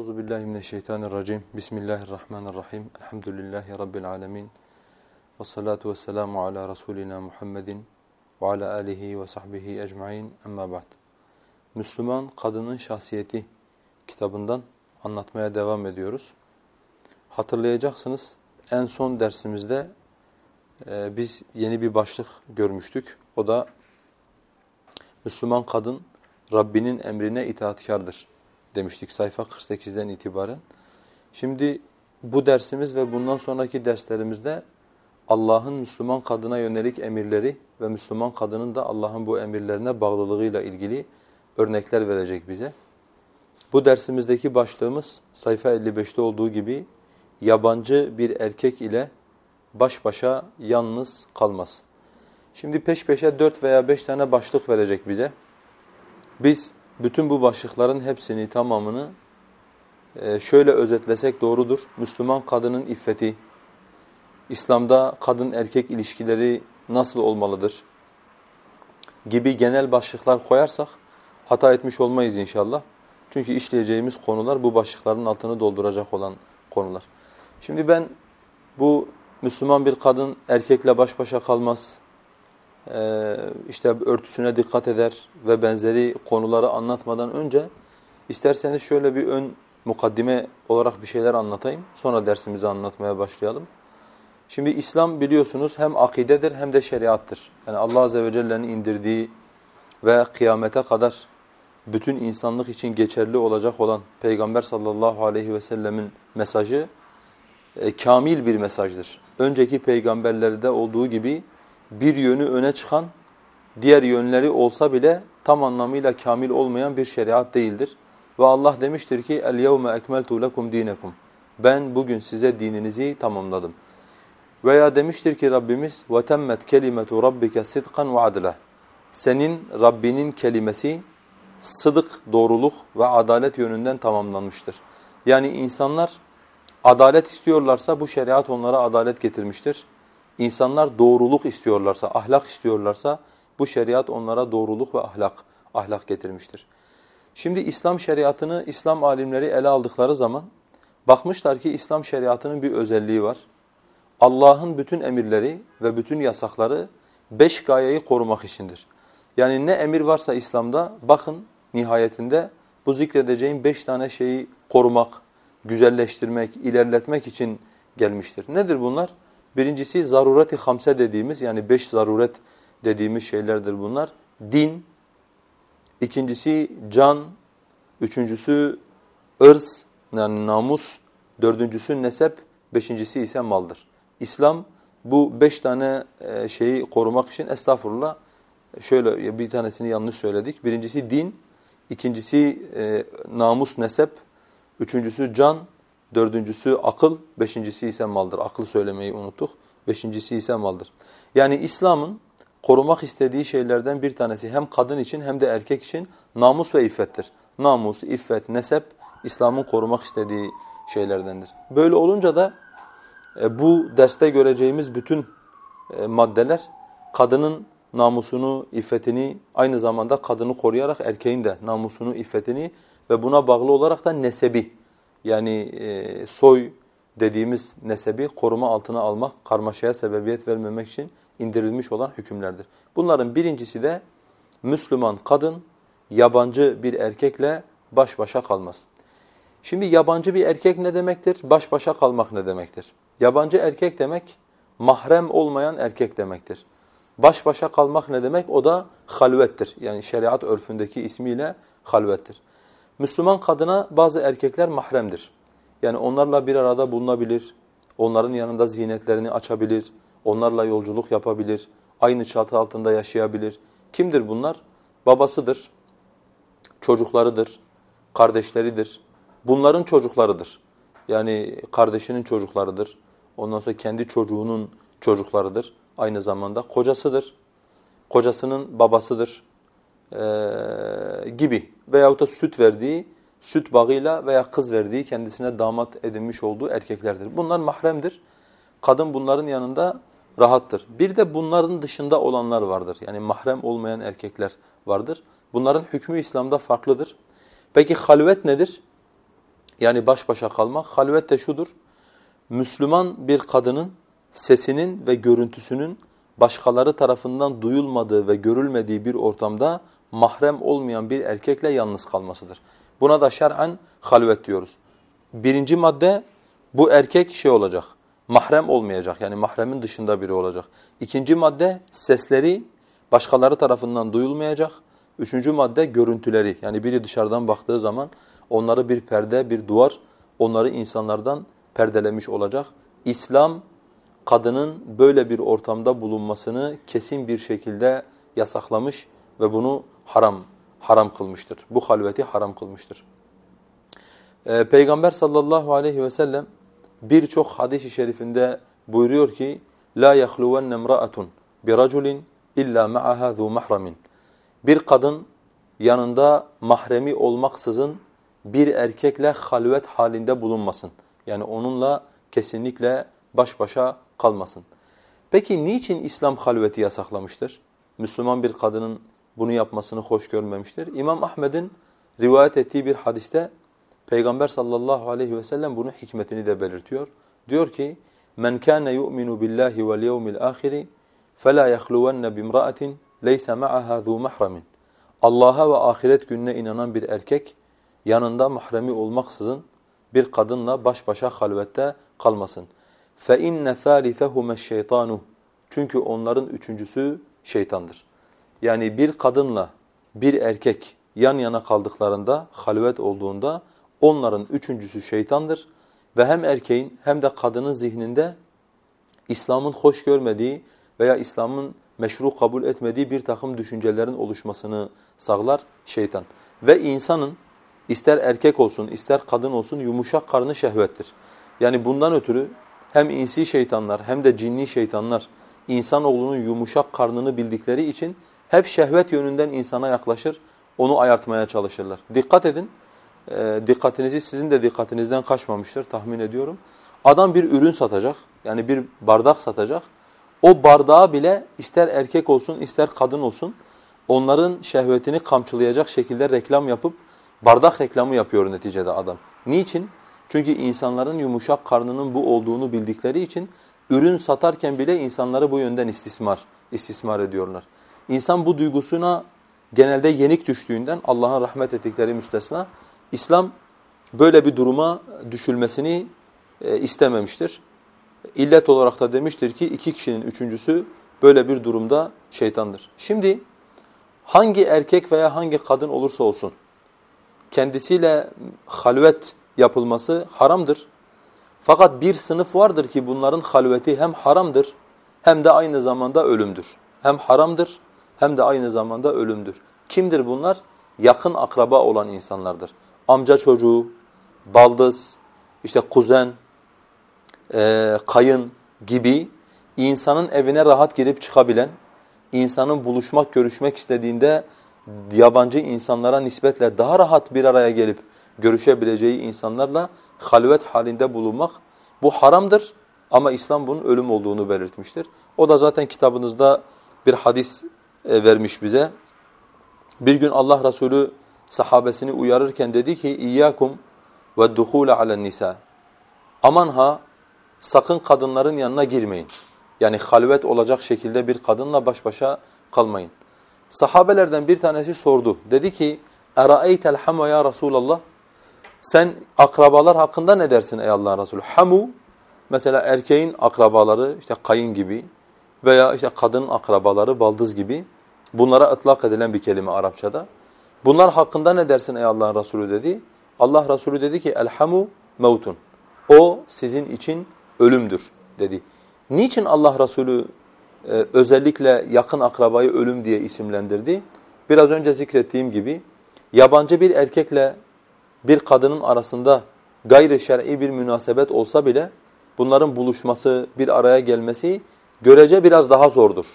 Euzu billahi mineşşeytanirracim. Bismillahirrahmanirrahim. Elhamdülillahi rabbil alamin. Ves salatu vesselamu ala rasulina Muhammedin ve ala alihi ve sahbihi ecmaîn. Amma ba'd. Müslüman kadının şahsiyeti kitabından anlatmaya devam ediyoruz. Hatırlayacaksınız en son dersimizde e, biz yeni bir başlık görmüştük. O da Müslüman kadın Rabbinin emrine itaatkardır demiştik sayfa 48'den itibaren. Şimdi bu dersimiz ve bundan sonraki derslerimizde Allah'ın Müslüman kadına yönelik emirleri ve Müslüman kadının da Allah'ın bu emirlerine bağlılığıyla ilgili örnekler verecek bize. Bu dersimizdeki başlığımız sayfa 55'te olduğu gibi yabancı bir erkek ile baş başa yalnız kalmaz. Şimdi peş peşe dört veya beş tane başlık verecek bize. Biz bütün bu başlıkların hepsini, tamamını e, şöyle özetlesek doğrudur. Müslüman kadının iffeti, İslam'da kadın erkek ilişkileri nasıl olmalıdır gibi genel başlıklar koyarsak hata etmiş olmayız inşallah. Çünkü işleyeceğimiz konular bu başlıkların altını dolduracak olan konular. Şimdi ben bu Müslüman bir kadın erkekle baş başa kalmaz, işte örtüsüne dikkat eder ve benzeri konuları anlatmadan önce isterseniz şöyle bir ön mukaddime olarak bir şeyler anlatayım. Sonra dersimizi anlatmaya başlayalım. Şimdi İslam biliyorsunuz hem akidedir hem de şeriattır. Yani Allah Azze ve Celle'nin indirdiği ve kıyamete kadar bütün insanlık için geçerli olacak olan Peygamber sallallahu aleyhi ve sellemin mesajı e, kamil bir mesajdır. Önceki peygamberlerde olduğu gibi bir yönü öne çıkan, diğer yönleri olsa bile tam anlamıyla kamil olmayan bir şeriat değildir. Ve Allah demiştir ki el-yevme ekmeltu lekum dinekum. Ben bugün size dininizi tamamladım. Veya demiştir ki Rabbimiz kelimetu rabbike sidqan ve adla. Senin Rabbinin kelimesi sıdık, doğruluk ve adalet yönünden tamamlanmıştır. Yani insanlar adalet istiyorlarsa bu şeriat onlara adalet getirmiştir. İnsanlar doğruluk istiyorlarsa, ahlak istiyorlarsa bu şeriat onlara doğruluk ve ahlak ahlak getirmiştir. Şimdi İslam şeriatını İslam alimleri ele aldıkları zaman bakmışlar ki İslam şeriatının bir özelliği var. Allah'ın bütün emirleri ve bütün yasakları beş gayeyi korumak içindir. Yani ne emir varsa İslam'da bakın nihayetinde bu zikredeceğim beş tane şeyi korumak, güzelleştirmek, ilerletmek için gelmiştir. Nedir bunlar? Birincisi zarureti hamse dediğimiz yani beş zaruret dediğimiz şeylerdir bunlar. Din, ikincisi can, üçüncüsü ırz yani namus, dördüncüsü nesep, beşincisi ise maldır. İslam bu beş tane e, şeyi korumak için estağfurullah şöyle bir tanesini yanlış söyledik. Birincisi din, ikincisi e, namus, nesep, üçüncüsü can, Dördüncüsü akıl, beşincisi ise maldır. Akıl söylemeyi unuttuk. Beşincisi ise maldır. Yani İslam'ın korumak istediği şeylerden bir tanesi hem kadın için hem de erkek için namus ve iffettir. Namus, iffet, nesep İslam'ın korumak istediği şeylerdendir. Böyle olunca da e, bu derste göreceğimiz bütün e, maddeler kadının namusunu, iffetini aynı zamanda kadını koruyarak erkeğin de namusunu, iffetini ve buna bağlı olarak da nesebi yani e, soy dediğimiz nesebi koruma altına almak, karmaşaya sebebiyet vermemek için indirilmiş olan hükümlerdir. Bunların birincisi de Müslüman kadın yabancı bir erkekle baş başa kalmaz. Şimdi yabancı bir erkek ne demektir? Baş başa kalmak ne demektir? Yabancı erkek demek mahrem olmayan erkek demektir. Baş başa kalmak ne demek? O da halvettir. Yani şeriat örfündeki ismiyle halvettir. Müslüman kadına bazı erkekler mahremdir. Yani onlarla bir arada bulunabilir, onların yanında zinetlerini açabilir, onlarla yolculuk yapabilir, aynı çatı altında yaşayabilir. Kimdir bunlar? Babasıdır, çocuklarıdır, kardeşleridir. Bunların çocuklarıdır. Yani kardeşinin çocuklarıdır. Ondan sonra kendi çocuğunun çocuklarıdır. Aynı zamanda kocasıdır. Kocasının babasıdır e, gibi veyahut da süt verdiği, süt bağıyla veya kız verdiği kendisine damat edinmiş olduğu erkeklerdir. Bunlar mahremdir. Kadın bunların yanında rahattır. Bir de bunların dışında olanlar vardır. Yani mahrem olmayan erkekler vardır. Bunların hükmü İslam'da farklıdır. Peki halvet nedir? Yani baş başa kalmak. Halvet de şudur. Müslüman bir kadının sesinin ve görüntüsünün başkaları tarafından duyulmadığı ve görülmediği bir ortamda mahrem olmayan bir erkekle yalnız kalmasıdır. Buna da şer'en halvet diyoruz. Birinci madde bu erkek şey olacak, mahrem olmayacak yani mahremin dışında biri olacak. İkinci madde sesleri başkaları tarafından duyulmayacak. Üçüncü madde görüntüleri yani biri dışarıdan baktığı zaman onları bir perde, bir duvar onları insanlardan perdelemiş olacak. İslam kadının böyle bir ortamda bulunmasını kesin bir şekilde yasaklamış ve bunu haram haram kılmıştır. Bu halveti haram kılmıştır. Ee, Peygamber sallallahu aleyhi ve sellem birçok hadis-i şerifinde buyuruyor ki la yahluwenne imra'atun bi raculin illa ma'aha zu mahramin. Bir kadın yanında mahremi olmaksızın bir erkekle halvet halinde bulunmasın. Yani onunla kesinlikle baş başa kalmasın. Peki niçin İslam halveti yasaklamıştır? Müslüman bir kadının bunu yapmasını hoş görmemiştir. İmam Ahmed'in rivayet ettiği bir hadiste Peygamber sallallahu aleyhi ve sellem bunun hikmetini de belirtiyor. Diyor ki: "Men kana yu'minu billahi vel yevmil ahiri fela yahluwanna bimra'atin leysa ma'aha zu mahramin." Allah'a ve ahiret gününe inanan bir erkek yanında mahremi olmaksızın bir kadınla baş başa halvette kalmasın. فَاِنَّ ثَالِثَهُمَ الشَّيْطَانُ Çünkü onların üçüncüsü şeytandır. Yani bir kadınla bir erkek yan yana kaldıklarında, halvet olduğunda onların üçüncüsü şeytandır. Ve hem erkeğin hem de kadının zihninde İslam'ın hoş görmediği veya İslam'ın meşru kabul etmediği bir takım düşüncelerin oluşmasını sağlar şeytan. Ve insanın ister erkek olsun ister kadın olsun yumuşak karnı şehvettir. Yani bundan ötürü hem insi şeytanlar hem de cinni şeytanlar insanoğlunun yumuşak karnını bildikleri için hep şehvet yönünden insana yaklaşır, onu ayartmaya çalışırlar. Dikkat edin, e, dikkatinizi sizin de dikkatinizden kaçmamıştır tahmin ediyorum. Adam bir ürün satacak, yani bir bardak satacak. O bardağı bile ister erkek olsun ister kadın olsun onların şehvetini kamçılayacak şekilde reklam yapıp bardak reklamı yapıyor neticede adam. Niçin? Çünkü insanların yumuşak karnının bu olduğunu bildikleri için ürün satarken bile insanları bu yönden istismar, istismar ediyorlar. İnsan bu duygusuna genelde yenik düştüğünden Allah'ın rahmet ettikleri müstesna İslam böyle bir duruma düşülmesini e, istememiştir. İllet olarak da demiştir ki iki kişinin üçüncüsü böyle bir durumda şeytandır. Şimdi hangi erkek veya hangi kadın olursa olsun kendisiyle halvet yapılması haramdır. Fakat bir sınıf vardır ki bunların halveti hem haramdır hem de aynı zamanda ölümdür. Hem haramdır hem de aynı zamanda ölümdür. Kimdir bunlar? Yakın akraba olan insanlardır. Amca çocuğu, baldız, işte kuzen, e, kayın gibi insanın evine rahat girip çıkabilen, insanın buluşmak, görüşmek istediğinde yabancı insanlara nispetle daha rahat bir araya gelip görüşebileceği insanlarla halvet halinde bulunmak bu haramdır ama İslam bunun ölüm olduğunu belirtmiştir. O da zaten kitabınızda bir hadis vermiş bize. Bir gün Allah Resulü sahabesini uyarırken dedi ki İyyakum ve duhule alen nisa. Aman ha sakın kadınların yanına girmeyin. Yani halvet olacak şekilde bir kadınla baş başa kalmayın. Sahabelerden bir tanesi sordu. Dedi ki اَرَأَيْتَ الْحَمَ ya Resulallah sen akrabalar hakkında ne dersin ey Allah'ın Resulü? Hamu mesela erkeğin akrabaları işte kayın gibi veya işte kadının akrabaları baldız gibi bunlara ıtlak edilen bir kelime Arapçada. Bunlar hakkında ne dersin ey Allah'ın Resulü dedi. Allah Resulü dedi ki elhamu mevtun. O sizin için ölümdür dedi. Niçin Allah Resulü e, özellikle yakın akrabayı ölüm diye isimlendirdi? Biraz önce zikrettiğim gibi yabancı bir erkekle bir kadının arasında gayri şer'i bir münasebet olsa bile bunların buluşması, bir araya gelmesi görece biraz daha zordur.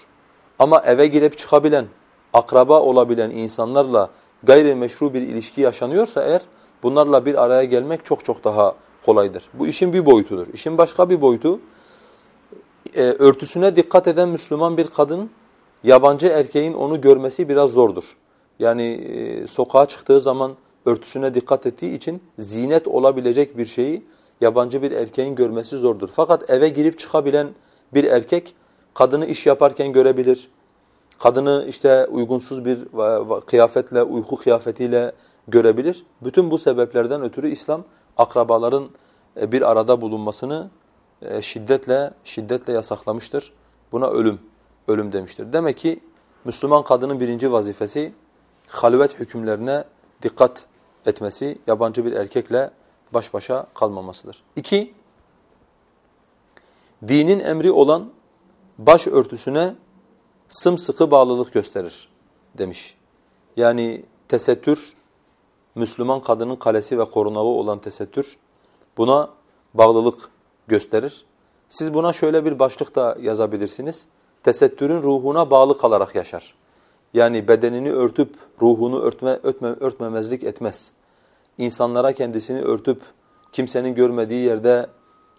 Ama eve girip çıkabilen, akraba olabilen insanlarla gayri meşru bir ilişki yaşanıyorsa eğer bunlarla bir araya gelmek çok çok daha kolaydır. Bu işin bir boyutudur. İşin başka bir boyutu e, örtüsüne dikkat eden Müslüman bir kadın yabancı erkeğin onu görmesi biraz zordur. Yani e, sokağa çıktığı zaman örtüsüne dikkat ettiği için zinet olabilecek bir şeyi yabancı bir erkeğin görmesi zordur. Fakat eve girip çıkabilen bir erkek kadını iş yaparken görebilir. Kadını işte uygunsuz bir kıyafetle, uyku kıyafetiyle görebilir. Bütün bu sebeplerden ötürü İslam akrabaların e, bir arada bulunmasını e, şiddetle şiddetle yasaklamıştır. Buna ölüm ölüm demiştir. Demek ki Müslüman kadının birinci vazifesi halvet hükümlerine dikkat etmesi, yabancı bir erkekle baş başa kalmamasıdır. İki, dinin emri olan baş örtüsüne sımsıkı bağlılık gösterir demiş. Yani tesettür, Müslüman kadının kalesi ve korunağı olan tesettür buna bağlılık gösterir. Siz buna şöyle bir başlık da yazabilirsiniz. Tesettürün ruhuna bağlı kalarak yaşar. Yani bedenini örtüp ruhunu örtme, örtme, örtmemezlik etmez. İnsanlara kendisini örtüp kimsenin görmediği yerde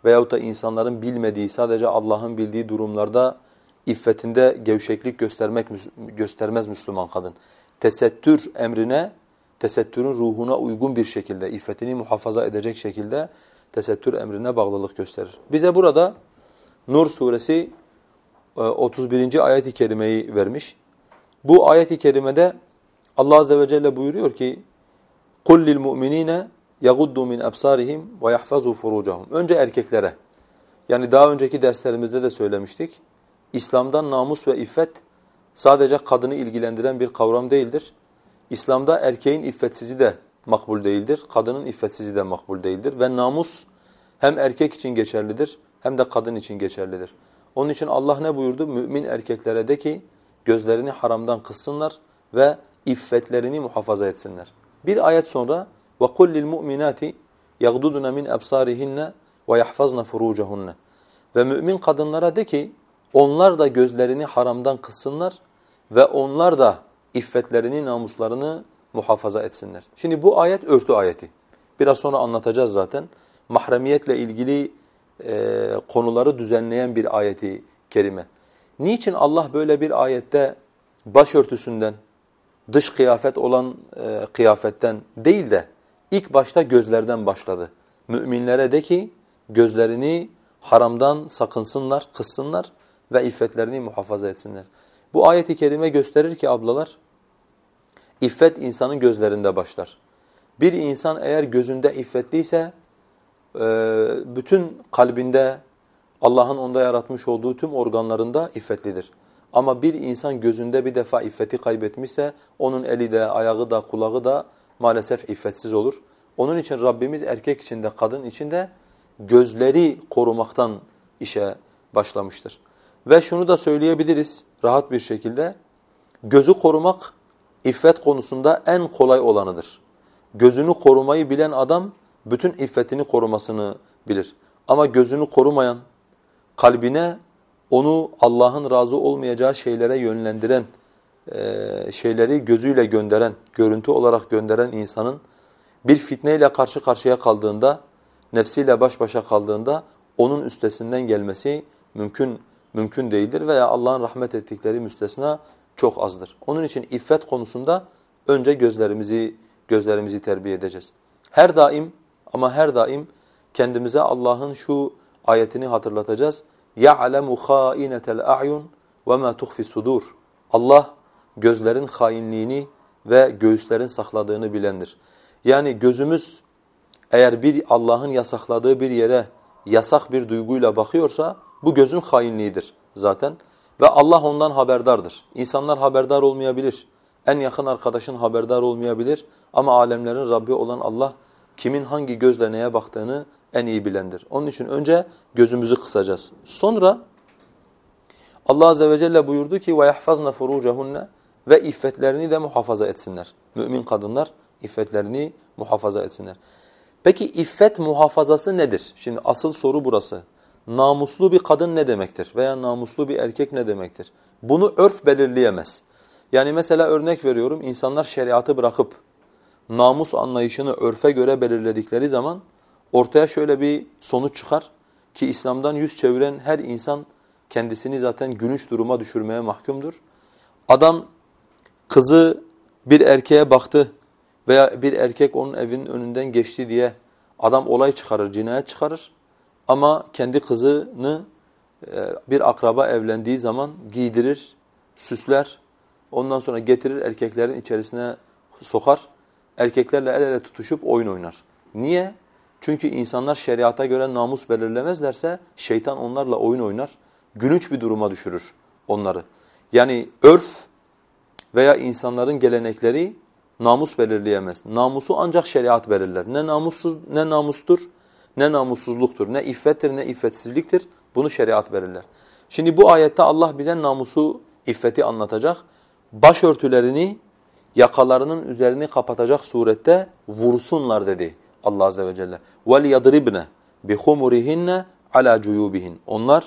veyahut da insanların bilmediği sadece Allah'ın bildiği durumlarda iffetinde gevşeklik göstermek göstermez Müslüman kadın. Tesettür emrine, tesettürün ruhuna uygun bir şekilde, iffetini muhafaza edecek şekilde tesettür emrine bağlılık gösterir. Bize burada Nur suresi e, 31. ayet-i kerimeyi vermiş. Bu ayet-i kerimede Allah azze ve celle buyuruyor ki: "Kul lil mu'minine يَغُدُّوا مِنْ أَبْصَارِهِمْ وَيَحْفَظُوا فُرُوجَهُمْ Önce erkeklere. Yani daha önceki derslerimizde de söylemiştik. İslam'dan namus ve iffet sadece kadını ilgilendiren bir kavram değildir. İslam'da erkeğin iffetsizi de makbul değildir, kadının iffetsizi de makbul değildir. Ve namus hem erkek için geçerlidir hem de kadın için geçerlidir. Onun için Allah ne buyurdu? Mümin erkeklere de ki gözlerini haramdan kıssınlar ve iffetlerini muhafaza etsinler. Bir ayet sonra وَقُلْ لِلْمُؤْمِنَاتِ يَغْدُدُنَ مِنْ أَبْصَارِهِنَّ وَيَحْفَظْنَ فُرُوجَهُنَّ Ve mümin kadınlara de ki onlar da gözlerini haramdan kıssınlar ve onlar da iffetlerini, namuslarını muhafaza etsinler. Şimdi bu ayet örtü ayeti. Biraz sonra anlatacağız zaten. Mahremiyetle ilgili e, konuları düzenleyen bir ayeti kerime. Niçin Allah böyle bir ayette başörtüsünden, dış kıyafet olan e, kıyafetten değil de ilk başta gözlerden başladı. Müminlere de ki gözlerini haramdan sakınsınlar, kıssınlar ve iffetlerini muhafaza etsinler. Bu ayeti kerime gösterir ki ablalar, iffet insanın gözlerinde başlar. Bir insan eğer gözünde iffetliyse, e, bütün kalbinde, Allah'ın onda yaratmış olduğu tüm organlarında iffetlidir. Ama bir insan gözünde bir defa iffeti kaybetmişse, onun eli de, ayağı da, kulağı da maalesef iffetsiz olur. Onun için Rabbimiz erkek için de kadın için de gözleri korumaktan işe başlamıştır. Ve şunu da söyleyebiliriz rahat bir şekilde. Gözü korumak iffet konusunda en kolay olanıdır. Gözünü korumayı bilen adam bütün iffetini korumasını bilir. Ama gözünü korumayan, kalbine onu Allah'ın razı olmayacağı şeylere yönlendiren, şeyleri gözüyle gönderen, görüntü olarak gönderen insanın bir fitneyle karşı karşıya kaldığında, nefsiyle baş başa kaldığında onun üstesinden gelmesi mümkün mümkün değildir veya Allah'ın rahmet ettikleri müstesna çok azdır. Onun için iffet konusunda önce gözlerimizi gözlerimizi terbiye edeceğiz. Her daim ama her daim kendimize Allah'ın şu ayetini hatırlatacağız. يَعْلَمُ خَائِنَةَ الْاَعْيُنِ وَمَا تُخْفِ sudur. Allah gözlerin hainliğini ve göğüslerin sakladığını bilendir. Yani gözümüz eğer bir Allah'ın yasakladığı bir yere yasak bir duyguyla bakıyorsa bu gözün hainliğidir zaten. Ve Allah ondan haberdardır. İnsanlar haberdar olmayabilir. En yakın arkadaşın haberdar olmayabilir. Ama alemlerin Rabbi olan Allah kimin hangi gözle neye baktığını en iyi bilendir. Onun için önce gözümüzü kısacağız. Sonra Allah Azze ve Celle buyurdu ki وَيَحْفَظْنَ فُرُوجَهُنَّ ve iffetlerini de muhafaza etsinler. Mümin kadınlar iffetlerini muhafaza etsinler. Peki iffet muhafazası nedir? Şimdi asıl soru burası namuslu bir kadın ne demektir veya namuslu bir erkek ne demektir? Bunu örf belirleyemez. Yani mesela örnek veriyorum insanlar şeriatı bırakıp namus anlayışını örfe göre belirledikleri zaman ortaya şöyle bir sonuç çıkar ki İslam'dan yüz çeviren her insan kendisini zaten gülünç duruma düşürmeye mahkumdur. Adam kızı bir erkeğe baktı, veya bir erkek onun evinin önünden geçti diye adam olay çıkarır, cinayet çıkarır. Ama kendi kızını e, bir akraba evlendiği zaman giydirir, süsler, ondan sonra getirir erkeklerin içerisine sokar. Erkeklerle el ele tutuşup oyun oynar. Niye? Çünkü insanlar şeriata göre namus belirlemezlerse şeytan onlarla oyun oynar. Gülünç bir duruma düşürür onları. Yani örf veya insanların gelenekleri namus belirleyemez. Namusu ancak şeriat belirler. Ne namussuz ne namustur, ne namussuzluktur, ne iffettir, ne iffetsizliktir. Bunu şeriat belirler. Şimdi bu ayette Allah bize namusu, iffeti anlatacak. Başörtülerini yakalarının üzerini kapatacak surette vursunlar dedi Allah azze ve celle. وَلْيَضْرِبْنَ بِخُمُرِهِنَّ عَلَى جُيُوبِهِنْ Onlar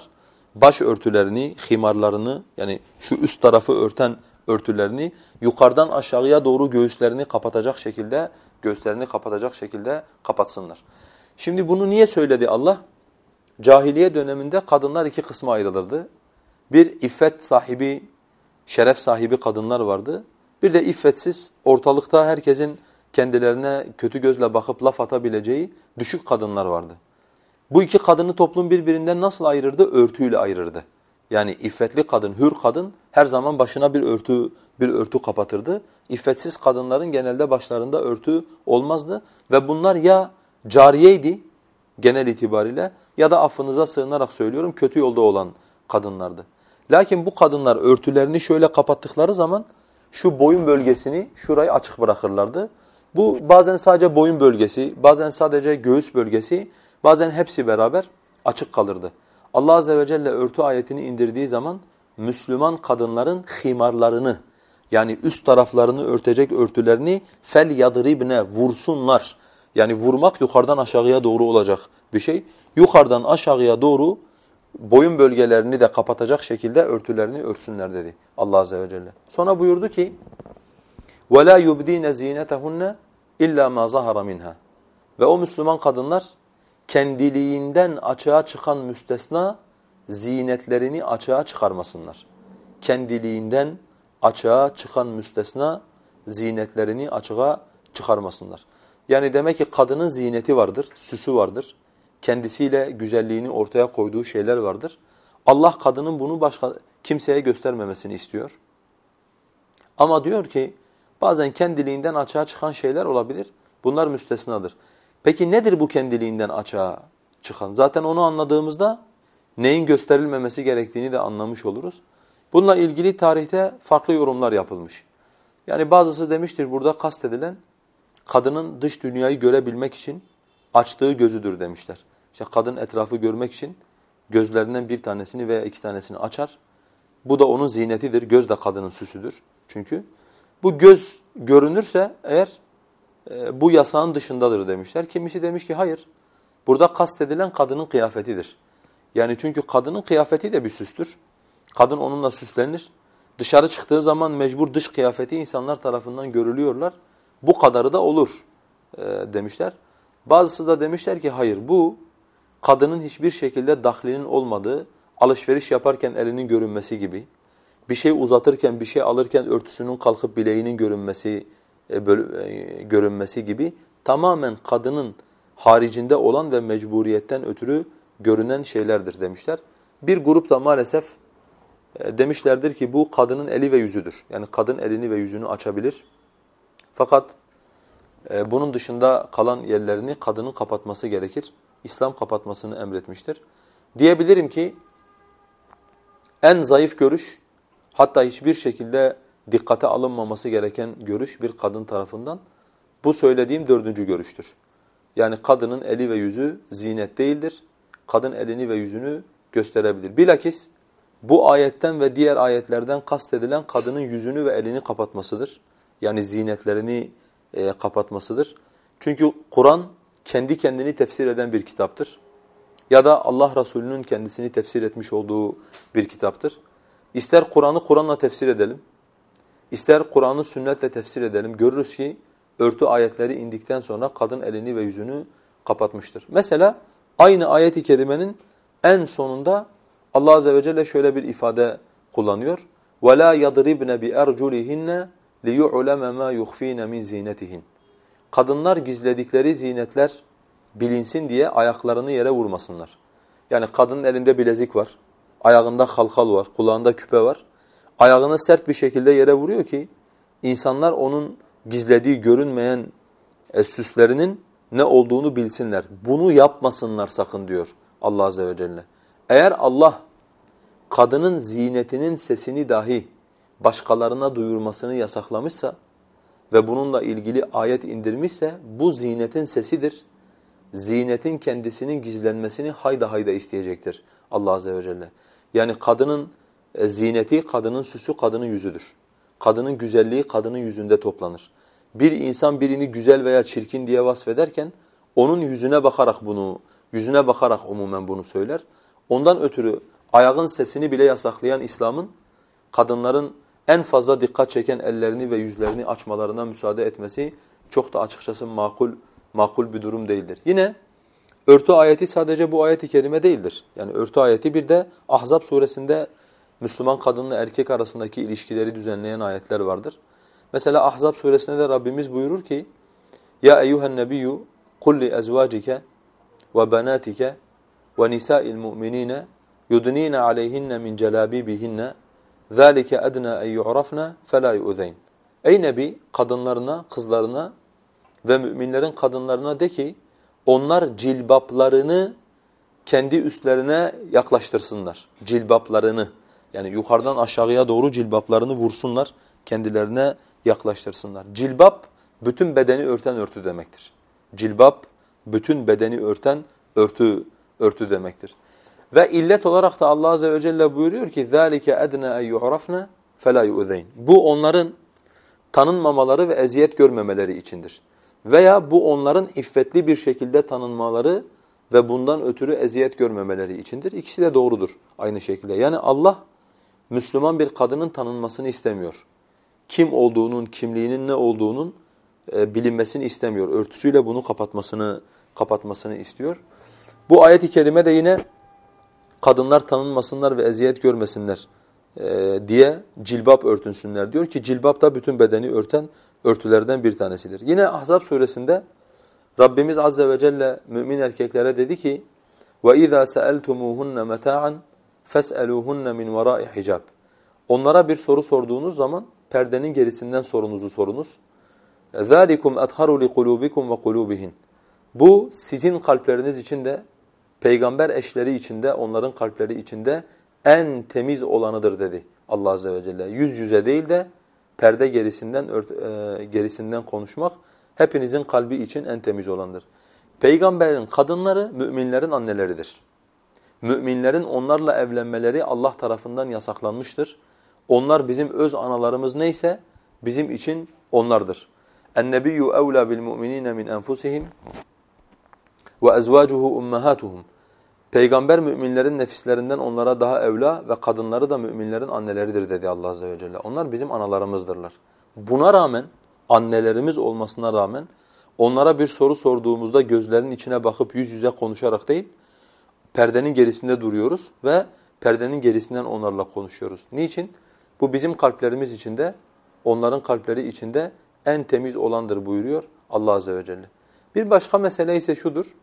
baş örtülerini, himarlarını yani şu üst tarafı örten örtülerini yukarıdan aşağıya doğru göğüslerini kapatacak şekilde göğüslerini kapatacak şekilde kapatsınlar. Şimdi bunu niye söyledi Allah? Cahiliye döneminde kadınlar iki kısma ayrılırdı. Bir iffet sahibi, şeref sahibi kadınlar vardı. Bir de iffetsiz, ortalıkta herkesin kendilerine kötü gözle bakıp laf atabileceği düşük kadınlar vardı. Bu iki kadını toplum birbirinden nasıl ayırırdı? Örtüyle ayırırdı. Yani iffetli kadın, hür kadın her zaman başına bir örtü bir örtü kapatırdı. İffetsiz kadınların genelde başlarında örtü olmazdı ve bunlar ya cariyeydi genel itibariyle ya da affınıza sığınarak söylüyorum kötü yolda olan kadınlardı. Lakin bu kadınlar örtülerini şöyle kapattıkları zaman şu boyun bölgesini şurayı açık bırakırlardı. Bu bazen sadece boyun bölgesi, bazen sadece göğüs bölgesi, bazen hepsi beraber açık kalırdı. Allah azze ve celle örtü ayetini indirdiği zaman Müslüman kadınların himarlarını yani üst taraflarını örtecek örtülerini fel yadribne vursunlar. Yani vurmak yukarıdan aşağıya doğru olacak bir şey. Yukarıdan aşağıya doğru boyun bölgelerini de kapatacak şekilde örtülerini örtsünler dedi Allah azze ve celle. Sonra buyurdu ki وَلَا يُبْد۪ينَ زِينَتَهُنَّ اِلَّا مَا ظَهَرَ مِنْهَا Ve o Müslüman kadınlar kendiliğinden açığa çıkan müstesna zinetlerini açığa çıkarmasınlar. Kendiliğinden açığa çıkan müstesna zinetlerini açığa çıkarmasınlar. Yani demek ki kadının zineti vardır, süsü vardır. Kendisiyle güzelliğini ortaya koyduğu şeyler vardır. Allah kadının bunu başka kimseye göstermemesini istiyor. Ama diyor ki bazen kendiliğinden açığa çıkan şeyler olabilir. Bunlar müstesnadır. Peki nedir bu kendiliğinden açığa çıkan? Zaten onu anladığımızda neyin gösterilmemesi gerektiğini de anlamış oluruz. Bununla ilgili tarihte farklı yorumlar yapılmış. Yani bazısı demiştir burada kastedilen kadının dış dünyayı görebilmek için açtığı gözüdür demişler. İşte kadın etrafı görmek için gözlerinden bir tanesini veya iki tanesini açar. Bu da onun zinetidir. Göz de kadının süsüdür çünkü. Bu göz görünürse eğer e, bu yasağın dışındadır demişler. Kimisi demiş ki hayır. Burada kastedilen kadının kıyafetidir. Yani çünkü kadının kıyafeti de bir süstür. Kadın onunla süslenir. Dışarı çıktığı zaman mecbur dış kıyafeti insanlar tarafından görülüyorlar. Bu kadarı da olur e, demişler. Bazısı da demişler ki hayır bu kadının hiçbir şekilde dahlinin olmadığı, alışveriş yaparken elinin görünmesi gibi, bir şey uzatırken, bir şey alırken örtüsünün kalkıp bileğinin görünmesi, görünmesi gibi tamamen kadının haricinde olan ve mecburiyetten ötürü görünen şeylerdir demişler. Bir grup da maalesef e, demişlerdir ki bu kadının eli ve yüzüdür. Yani kadın elini ve yüzünü açabilir. Fakat e, bunun dışında kalan yerlerini kadının kapatması gerekir. İslam kapatmasını emretmiştir. Diyebilirim ki en zayıf görüş hatta hiçbir şekilde dikkate alınmaması gereken görüş bir kadın tarafından bu söylediğim dördüncü görüştür. Yani kadının eli ve yüzü zinet değildir. Kadın elini ve yüzünü gösterebilir. Bilakis bu ayetten ve diğer ayetlerden kastedilen kadının yüzünü ve elini kapatmasıdır. Yani zinetlerini e, kapatmasıdır. Çünkü Kur'an kendi kendini tefsir eden bir kitaptır. Ya da Allah Resulü'nün kendisini tefsir etmiş olduğu bir kitaptır. İster Kur'an'ı Kur'an'la tefsir edelim, ister Kur'an'ı sünnetle tefsir edelim. Görürüz ki örtü ayetleri indikten sonra kadın elini ve yüzünü kapatmıştır. Mesela aynı ayet-i kerimenin en sonunda Allah azze ve celle şöyle bir ifade kullanıyor. وَلَا يَضْرِبْنَ بِأَرْجُلِهِنَّ لِيُعْلَمَ مَا يُخْف۪ينَ مِنْ زِينَتِهِنَّ kadınlar gizledikleri zinetler bilinsin diye ayaklarını yere vurmasınlar. Yani kadının elinde bilezik var, ayağında halkal var, kulağında küpe var. Ayağını sert bir şekilde yere vuruyor ki insanlar onun gizlediği görünmeyen süslerinin ne olduğunu bilsinler. Bunu yapmasınlar sakın diyor Allah Azze ve Celle. Eğer Allah kadının zinetinin sesini dahi başkalarına duyurmasını yasaklamışsa ve bununla ilgili ayet indirmişse bu zinetin sesidir. Zinetin kendisinin gizlenmesini hayda hayda isteyecektir Allah Azze ve Celle. Yani kadının zineti, kadının süsü, kadının yüzüdür. Kadının güzelliği kadının yüzünde toplanır. Bir insan birini güzel veya çirkin diye vasfederken onun yüzüne bakarak bunu, yüzüne bakarak umumen bunu söyler. Ondan ötürü ayağın sesini bile yasaklayan İslam'ın kadınların en fazla dikkat çeken ellerini ve yüzlerini açmalarına müsaade etmesi çok da açıkçası makul makul bir durum değildir. Yine örtü ayeti sadece bu ayeti kerime değildir. Yani örtü ayeti bir de Ahzab suresinde Müslüman kadınla erkek arasındaki ilişkileri düzenleyen ayetler vardır. Mesela Ahzab suresinde de Rabbimiz buyurur ki Ya eyyuhen nebiyyu kul li ezvacike ve banatike ve nisa'il mu'minine yudnine aleyhinne min celabibihinne ذَٰلِكَ اَدْنَا اَنْ يُعْرَفْنَا فَلَا يُؤْذَيْنَ Ey Nebi kadınlarına, kızlarına ve müminlerin kadınlarına de ki onlar cilbaplarını kendi üstlerine yaklaştırsınlar. Cilbaplarını yani yukarıdan aşağıya doğru cilbaplarını vursunlar, kendilerine yaklaştırsınlar. Cilbap bütün bedeni örten örtü demektir. Cilbap bütün bedeni örten örtü örtü demektir. Ve illet olarak da Allah azze ve celle buyuruyor ki ذَٰلِكَ اَدْنَا اَنْ يُعْرَفْنَا فَلَا يُؤْذَيْنَ Bu onların tanınmamaları ve eziyet görmemeleri içindir. Veya bu onların iffetli bir şekilde tanınmaları ve bundan ötürü eziyet görmemeleri içindir. İkisi de doğrudur aynı şekilde. Yani Allah Müslüman bir kadının tanınmasını istemiyor. Kim olduğunun, kimliğinin ne olduğunun e, bilinmesini istemiyor. Örtüsüyle bunu kapatmasını kapatmasını istiyor. Bu ayet-i kerime de yine kadınlar tanınmasınlar ve eziyet görmesinler e, diye cilbap örtünsünler diyor ki cilbap da bütün bedeni örten örtülerden bir tanesidir. Yine Ahzab suresinde Rabbimiz azze ve celle mümin erkeklere dedi ki: "Ve iza sa'altumuhunna mata'an فَاسْأَلُوهُنَّ مِنْ وَرَاءِ حِجَابٍ Onlara bir soru sorduğunuz zaman perdenin gerisinden sorunuzu sorunuz. ذَٰلِكُمْ اَطْهَرُ لِقُلُوبِكُمْ وَقُلُوبِهِنْ Bu sizin kalpleriniz için de peygamber eşleri içinde, onların kalpleri içinde en temiz olanıdır dedi Allah azze ve celle. Yüz yüze değil de perde gerisinden e, gerisinden konuşmak hepinizin kalbi için en temiz olandır. Peygamberin kadınları müminlerin anneleridir. Müminlerin onlarla evlenmeleri Allah tarafından yasaklanmıştır. Onlar bizim öz analarımız neyse bizim için onlardır. Bil mu'minîne min enfusihim ve ezvacuhu ummahatuhum. Peygamber müminlerin nefislerinden onlara daha evla ve kadınları da müminlerin anneleridir dedi Allah azze ve celle. Onlar bizim analarımızdırlar. Buna rağmen annelerimiz olmasına rağmen onlara bir soru sorduğumuzda gözlerinin içine bakıp yüz yüze konuşarak değil perdenin gerisinde duruyoruz ve perdenin gerisinden onlarla konuşuyoruz. Niçin? Bu bizim kalplerimiz içinde, onların kalpleri içinde en temiz olandır buyuruyor Allah azze ve celle. Bir başka mesele ise şudur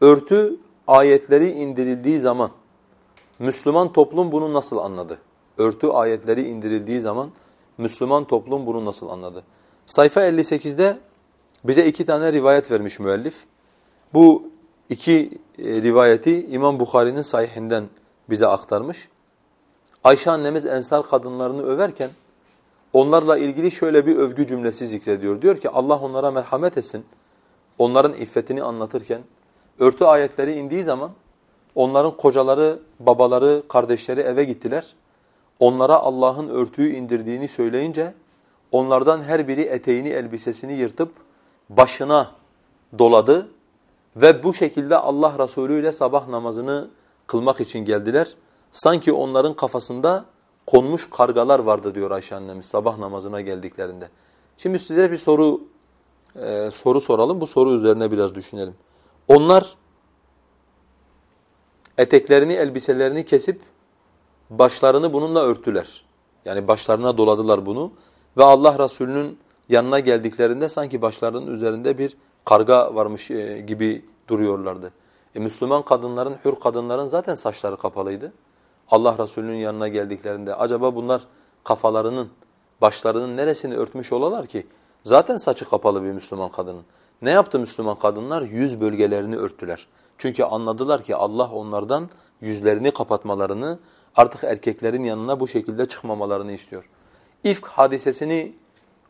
örtü ayetleri indirildiği zaman Müslüman toplum bunu nasıl anladı? Örtü ayetleri indirildiği zaman Müslüman toplum bunu nasıl anladı? Sayfa 58'de bize iki tane rivayet vermiş müellif. Bu iki e, rivayeti İmam Bukhari'nin sahihinden bize aktarmış. Ayşe annemiz ensar kadınlarını överken onlarla ilgili şöyle bir övgü cümlesi zikrediyor. Diyor ki Allah onlara merhamet etsin. Onların iffetini anlatırken örtü ayetleri indiği zaman onların kocaları, babaları, kardeşleri eve gittiler. Onlara Allah'ın örtüyü indirdiğini söyleyince onlardan her biri eteğini, elbisesini yırtıp başına doladı ve bu şekilde Allah Resulü ile sabah namazını kılmak için geldiler. Sanki onların kafasında konmuş kargalar vardı diyor Ayşe annemiz sabah namazına geldiklerinde. Şimdi size bir soru e, soru soralım. Bu soru üzerine biraz düşünelim. Onlar eteklerini, elbiselerini kesip başlarını bununla örttüler. Yani başlarına doladılar bunu ve Allah Resulü'nün yanına geldiklerinde sanki başlarının üzerinde bir karga varmış e, gibi duruyorlardı. E Müslüman kadınların, hür kadınların zaten saçları kapalıydı. Allah Resulü'nün yanına geldiklerinde acaba bunlar kafalarının, başlarının neresini örtmüş olalar ki? Zaten saçı kapalı bir Müslüman kadının. Ne yaptı Müslüman kadınlar? Yüz bölgelerini örttüler. Çünkü anladılar ki Allah onlardan yüzlerini kapatmalarını, artık erkeklerin yanına bu şekilde çıkmamalarını istiyor. İfk hadisesini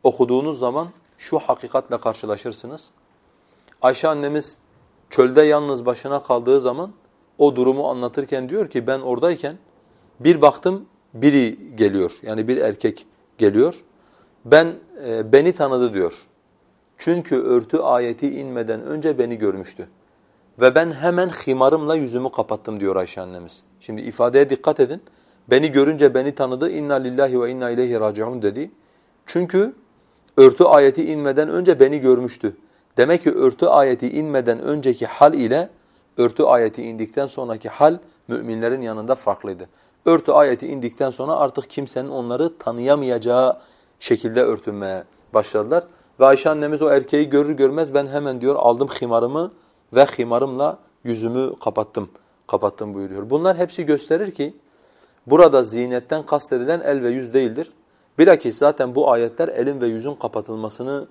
okuduğunuz zaman şu hakikatle karşılaşırsınız. Ayşe annemiz çölde yalnız başına kaldığı zaman o durumu anlatırken diyor ki ben oradayken bir baktım biri geliyor. Yani bir erkek geliyor. Ben e, beni tanıdı diyor. Çünkü örtü ayeti inmeden önce beni görmüştü. Ve ben hemen himarımla yüzümü kapattım diyor Ayşe annemiz. Şimdi ifadeye dikkat edin. Beni görünce beni tanıdı. İnna lillahi ve inna ileyhi raciun dedi. Çünkü örtü ayeti inmeden önce beni görmüştü. Demek ki örtü ayeti inmeden önceki hal ile örtü ayeti indikten sonraki hal müminlerin yanında farklıydı. Örtü ayeti indikten sonra artık kimsenin onları tanıyamayacağı şekilde örtünmeye başladılar. Ve Ayşe annemiz o erkeği görür görmez ben hemen diyor aldım himarımı ve himarımla yüzümü kapattım. Kapattım buyuruyor. Bunlar hepsi gösterir ki burada zinetten kastedilen el ve yüz değildir. Bilakis zaten bu ayetler elin ve yüzün kapatılmasını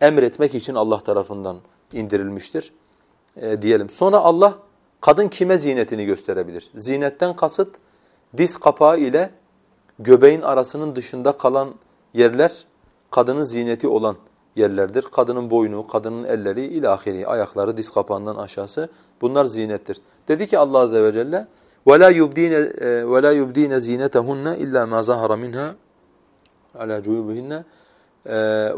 emretmek için Allah tarafından indirilmiştir e, diyelim. Sonra Allah kadın kime zinetini gösterebilir? Zinetten kasıt diz kapağı ile göbeğin arasının dışında kalan yerler kadının zineti olan yerlerdir. Kadının boynu, kadının elleri ilahiri, ayakları diz kapağından aşağısı bunlar zinettir. Dedi ki Allah azze ve celle وَلَا يُبْد۪ينَ وَلَا يُبْد۪ينَ زِينَتَهُنَّ اِلَّا مَا ظَهَرَ مِنْهَا عَلَى جُيُوبِهِنَّ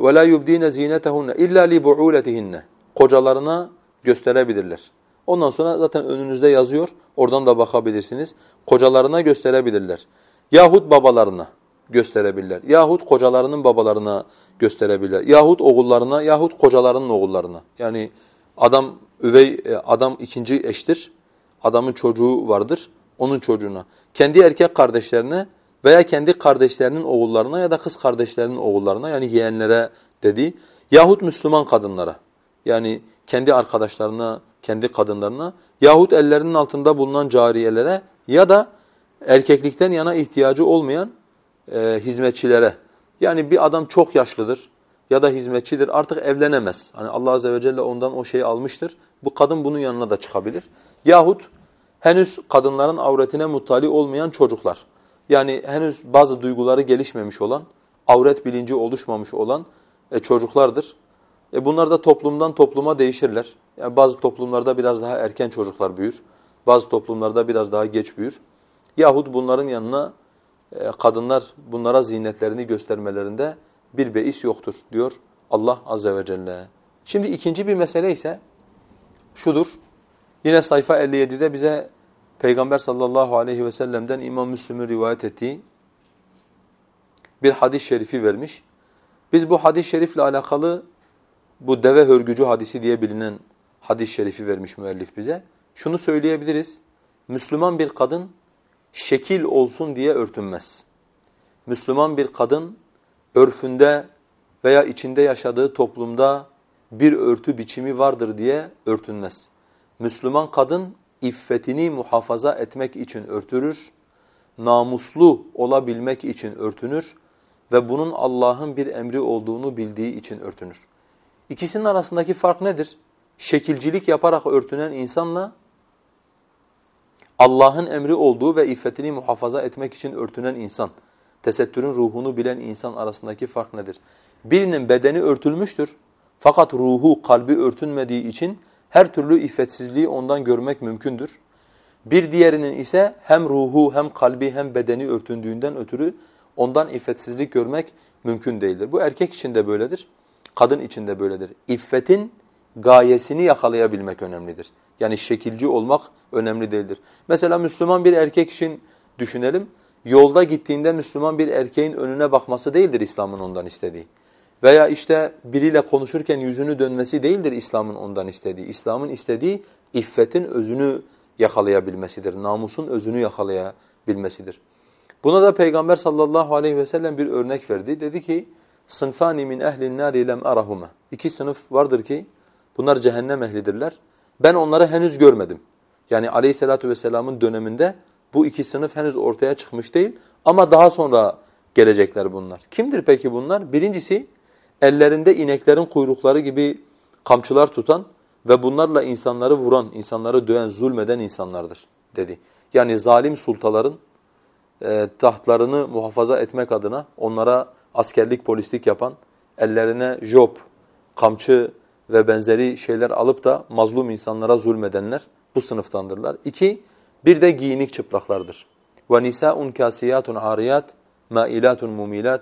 وَلَا يُبْد۪ينَ زِينَتَهُنَّ اِلَّا لِبُعُولَتِهِنَّ Kocalarına gösterebilirler. Ondan sonra zaten önünüzde yazıyor, oradan da bakabilirsiniz. Kocalarına gösterebilirler. Yahut babalarına gösterebilirler. Yahut kocalarının babalarına gösterebilirler. Yahut oğullarına, yahut kocalarının oğullarına. Yani adam üvey, e, adam ikinci eştir. Adamın çocuğu vardır, onun çocuğuna. Kendi erkek kardeşlerine veya kendi kardeşlerinin oğullarına ya da kız kardeşlerinin oğullarına yani yeğenlere dedi. Yahut Müslüman kadınlara. Yani kendi arkadaşlarına, kendi kadınlarına yahut ellerinin altında bulunan cariyelere ya da erkeklikten yana ihtiyacı olmayan e, hizmetçilere. Yani bir adam çok yaşlıdır ya da hizmetçidir artık evlenemez. Hani Allah azze ve celle ondan o şeyi almıştır. Bu kadın bunun yanına da çıkabilir. Yahut henüz kadınların avretine muttali olmayan çocuklar. Yani henüz bazı duyguları gelişmemiş olan, avret bilinci oluşmamış olan e, çocuklardır. E bunlar da toplumdan topluma değişirler. Yani bazı toplumlarda biraz daha erken çocuklar büyür. Bazı toplumlarda biraz daha geç büyür. Yahut bunların yanına e, kadınlar bunlara zinetlerini göstermelerinde bir beis yoktur diyor Allah azze ve celle. Şimdi ikinci bir mesele ise şudur. Yine sayfa 57'de bize Peygamber sallallahu aleyhi ve sellem'den İmam Müslim'in rivayet ettiği bir hadis-i şerifi vermiş. Biz bu hadis-i şerifle alakalı bu deve hörgücü hadisi diye bilinen hadis-i şerifi vermiş müellif bize. Şunu söyleyebiliriz. Müslüman bir kadın şekil olsun diye örtünmez. Müslüman bir kadın örfünde veya içinde yaşadığı toplumda bir örtü biçimi vardır diye örtünmez. Müslüman kadın iffetini muhafaza etmek için örtürür, namuslu olabilmek için örtünür ve bunun Allah'ın bir emri olduğunu bildiği için örtünür. İkisinin arasındaki fark nedir? Şekilcilik yaparak örtünen insanla Allah'ın emri olduğu ve iffetini muhafaza etmek için örtünen insan, tesettürün ruhunu bilen insan arasındaki fark nedir? Birinin bedeni örtülmüştür fakat ruhu, kalbi örtünmediği için her türlü iffetsizliği ondan görmek mümkündür. Bir diğerinin ise hem ruhu hem kalbi hem bedeni örtündüğünden ötürü ondan iffetsizlik görmek mümkün değildir. Bu erkek için de böyledir, kadın için de böyledir. İffetin gayesini yakalayabilmek önemlidir. Yani şekilci olmak önemli değildir. Mesela Müslüman bir erkek için düşünelim. Yolda gittiğinde Müslüman bir erkeğin önüne bakması değildir İslam'ın ondan istediği. Veya işte biriyle konuşurken yüzünü dönmesi değildir İslam'ın ondan istediği. İslam'ın istediği iffetin özünü yakalayabilmesidir. Namusun özünü yakalayabilmesidir. Buna da Peygamber sallallahu aleyhi ve sellem bir örnek verdi. Dedi ki sınfani min ehlin nari lem arahuma. İki sınıf vardır ki bunlar cehennem ehlidirler. Ben onları henüz görmedim. Yani aleyhissalatu vesselamın döneminde bu iki sınıf henüz ortaya çıkmış değil ama daha sonra gelecekler bunlar. Kimdir peki bunlar? Birincisi ellerinde ineklerin kuyrukları gibi kamçılar tutan ve bunlarla insanları vuran, insanları döven, zulmeden insanlardır dedi. Yani zalim sultaların e, tahtlarını muhafaza etmek adına onlara askerlik, polislik yapan, ellerine job, kamçı ve benzeri şeyler alıp da mazlum insanlara zulmedenler bu sınıftandırlar. İki, bir de giyinik çıplaklardır. وَنِسَاءٌ كَاسِيَاتٌ عَارِيَاتٌ مَائِلَاتٌ مُمِيلَاتٌ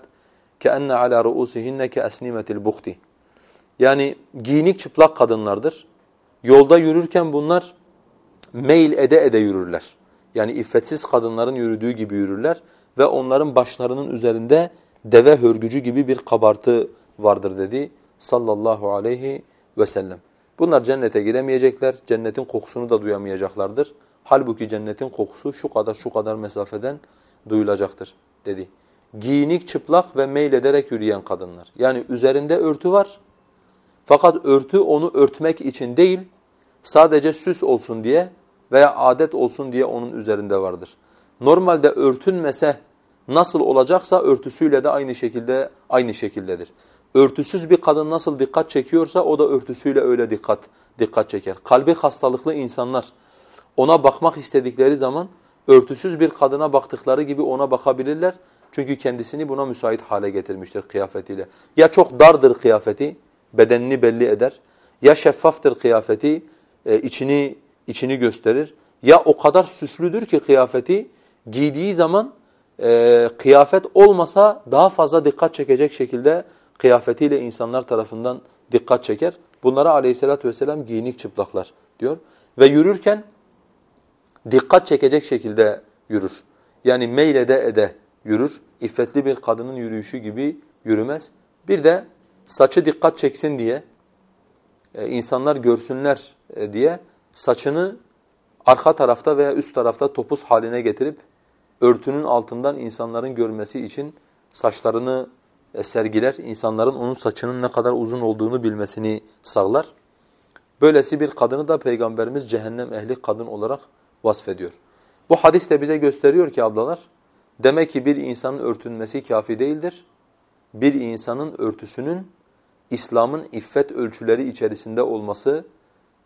كَأَنَّ عَلَى رُؤُوسِهِنَّ كَأَسْنِمَةِ الْبُخْتِ Yani giyinik çıplak kadınlardır. Yolda yürürken bunlar meyil ede ede yürürler. Yani iffetsiz kadınların yürüdüğü gibi yürürler ve onların başlarının üzerinde deve hörgücü gibi bir kabartı vardır dedi sallallahu aleyhi ve sellem. Bunlar cennete giremeyecekler, cennetin kokusunu da duyamayacaklardır. Halbuki cennetin kokusu şu kadar şu kadar mesafeden duyulacaktır dedi. Giyinik, çıplak ve meylederek yürüyen kadınlar. Yani üzerinde örtü var fakat örtü onu örtmek için değil, sadece süs olsun diye veya adet olsun diye onun üzerinde vardır. Normalde örtünmese nasıl olacaksa örtüsüyle de aynı şekilde aynı şekildedir. Örtüsüz bir kadın nasıl dikkat çekiyorsa o da örtüsüyle öyle dikkat dikkat çeker. Kalbi hastalıklı insanlar ona bakmak istedikleri zaman örtüsüz bir kadına baktıkları gibi ona bakabilirler. Çünkü kendisini buna müsait hale getirmiştir kıyafetiyle. Ya çok dardır kıyafeti, bedenini belli eder. Ya şeffaftır kıyafeti, e, içini içini gösterir. Ya o kadar süslüdür ki kıyafeti giydiği zaman e, kıyafet olmasa daha fazla dikkat çekecek şekilde kıyafetiyle insanlar tarafından dikkat çeker. Bunlara aleyhissalatü vesselam giyinik çıplaklar diyor. Ve yürürken dikkat çekecek şekilde yürür. Yani meylede ede yürür. İffetli bir kadının yürüyüşü gibi yürümez. Bir de saçı dikkat çeksin diye, e, insanlar görsünler e, diye saçını arka tarafta veya üst tarafta topuz haline getirip örtünün altından insanların görmesi için saçlarını e, sergiler. İnsanların onun saçının ne kadar uzun olduğunu bilmesini sağlar. Böylesi bir kadını da Peygamberimiz cehennem ehli kadın olarak vasfediyor. Bu hadis de bize gösteriyor ki ablalar, demek ki bir insanın örtünmesi kafi değildir. Bir insanın örtüsünün İslam'ın iffet ölçüleri içerisinde olması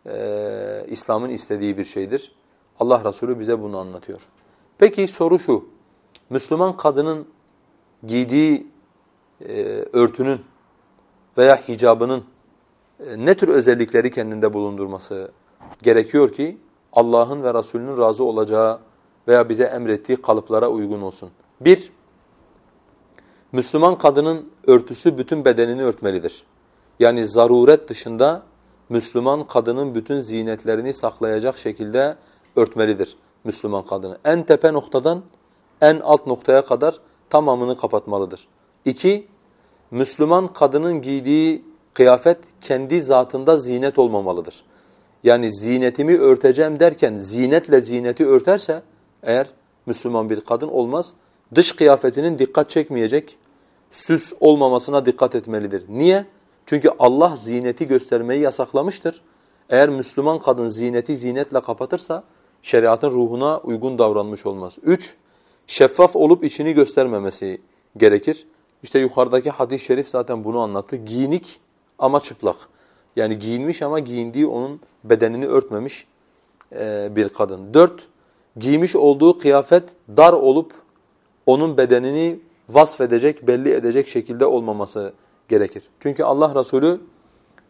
e, İslam'ın istediği bir şeydir. Allah Resulü bize bunu anlatıyor. Peki soru şu, Müslüman kadının giydiği e, örtünün veya hicabının e, ne tür özellikleri kendinde bulundurması gerekiyor ki Allah'ın ve Resulünün razı olacağı veya bize emrettiği kalıplara uygun olsun. Bir, Müslüman kadının örtüsü bütün bedenini örtmelidir. Yani zaruret dışında Müslüman kadının bütün zinetlerini saklayacak şekilde örtmelidir Müslüman kadını. En tepe noktadan en alt noktaya kadar tamamını kapatmalıdır. İki, Müslüman kadının giydiği kıyafet kendi zatında zinet olmamalıdır. Yani zinetimi örteceğim derken zinetle zineti örterse eğer Müslüman bir kadın olmaz. Dış kıyafetinin dikkat çekmeyecek, süs olmamasına dikkat etmelidir. Niye? Çünkü Allah zineti göstermeyi yasaklamıştır. Eğer Müslüman kadın zineti zinetle kapatırsa şeriatın ruhuna uygun davranmış olmaz. Üç, şeffaf olup içini göstermemesi gerekir. İşte yukarıdaki hadis-i şerif zaten bunu anlattı. Giyinik ama çıplak. Yani giyinmiş ama giyindiği onun bedenini örtmemiş bir kadın. Dört, giymiş olduğu kıyafet dar olup onun bedenini vasfedecek, belli edecek şekilde olmaması gerekir. Çünkü Allah Resulü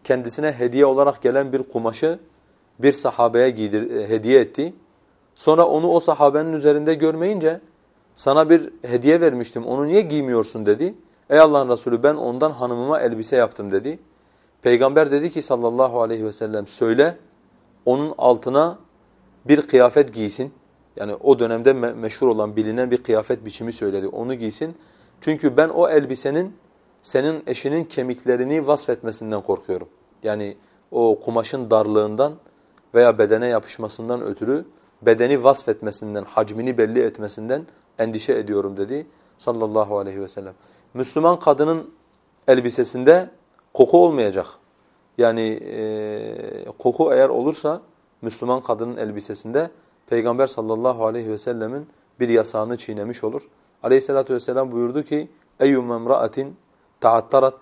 kendisine hediye olarak gelen bir kumaşı bir sahabeye giydir, e, hediye etti. Sonra onu o sahabenin üzerinde görmeyince sana bir hediye vermiştim onu niye giymiyorsun dedi. Ey Allah'ın Resulü ben ondan hanımıma elbise yaptım dedi. Peygamber dedi ki sallallahu aleyhi ve sellem söyle onun altına bir kıyafet giysin. Yani o dönemde me meşhur olan bilinen bir kıyafet biçimi söyledi. Onu giysin. Çünkü ben o elbisenin senin eşinin kemiklerini vasfetmesinden korkuyorum. Yani o kumaşın darlığından veya bedene yapışmasından ötürü bedeni vasfetmesinden, hacmini belli etmesinden endişe ediyorum dedi sallallahu aleyhi ve sellem. Müslüman kadının elbisesinde koku olmayacak. Yani e, koku eğer olursa Müslüman kadının elbisesinde Peygamber sallallahu aleyhi ve sellemin bir yasağını çiğnemiş olur. Aleyhissalatu vesselam buyurdu ki اَيُّمَّ اَمْرَأَةٍ تَعَطَّرَتْ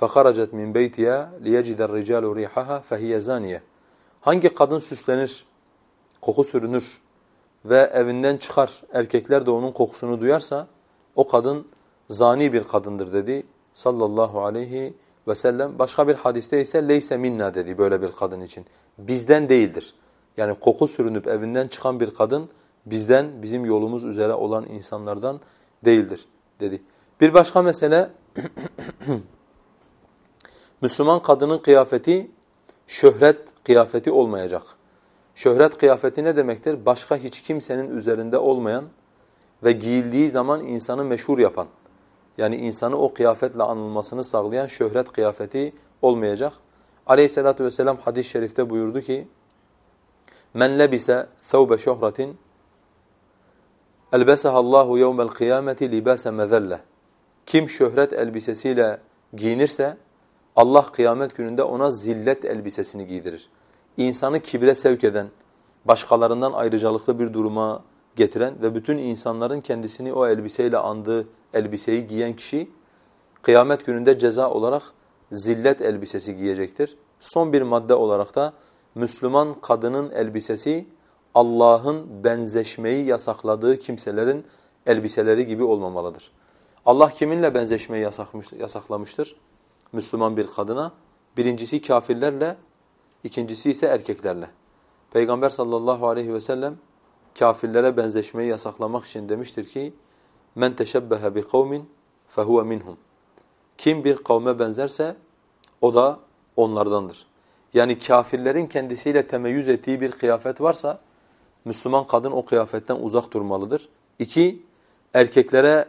فَخَرَجَتْ مِنْ بَيْتِهَا لِيَجِدَ الرِّجَالُ رِيحَهَا فَهِيَ زَانِيَةٌ Hangi kadın süslenir, koku sürünür ve evinden çıkar, erkekler de onun kokusunu duyarsa o kadın zani bir kadındır dedi sallallahu aleyhi ve sellem. Başka bir hadiste ise leyse minna dedi böyle bir kadın için. Bizden değildir. Yani koku sürünüp evinden çıkan bir kadın bizden, bizim yolumuz üzere olan insanlardan değildir dedi. Bir başka mesele Müslüman kadının kıyafeti şöhret kıyafeti olmayacak. Şöhret kıyafeti ne demektir? Başka hiç kimsenin üzerinde olmayan ve giyildiği zaman insanı meşhur yapan, yani insanı o kıyafetle anılmasını sağlayan şöhret kıyafeti olmayacak. Aleyhissalatu vesselam hadis-i şerifte buyurdu ki, Men lebise thawbe şöhretin elbesehallahu yevmel kıyameti libase mezelle. Kim şöhret elbisesiyle giyinirse Allah kıyamet gününde ona zillet elbisesini giydirir. İnsanı kibre sevk eden, başkalarından ayrıcalıklı bir duruma getiren ve bütün insanların kendisini o elbiseyle andığı elbiseyi giyen kişi kıyamet gününde ceza olarak zillet elbisesi giyecektir. Son bir madde olarak da Müslüman kadının elbisesi Allah'ın benzeşmeyi yasakladığı kimselerin elbiseleri gibi olmamalıdır. Allah kiminle benzeşmeyi yasaklamıştır? Müslüman bir kadına. Birincisi kafirlerle, ikincisi ise erkeklerle. Peygamber sallallahu aleyhi ve sellem kafirlere benzeşmeyi yasaklamak için demiştir ki men teşebbehe bi kavmin fehuve minhum. Kim bir kavme benzerse o da onlardandır. Yani kafirlerin kendisiyle temeyyüz ettiği bir kıyafet varsa Müslüman kadın o kıyafetten uzak durmalıdır. İki, erkeklere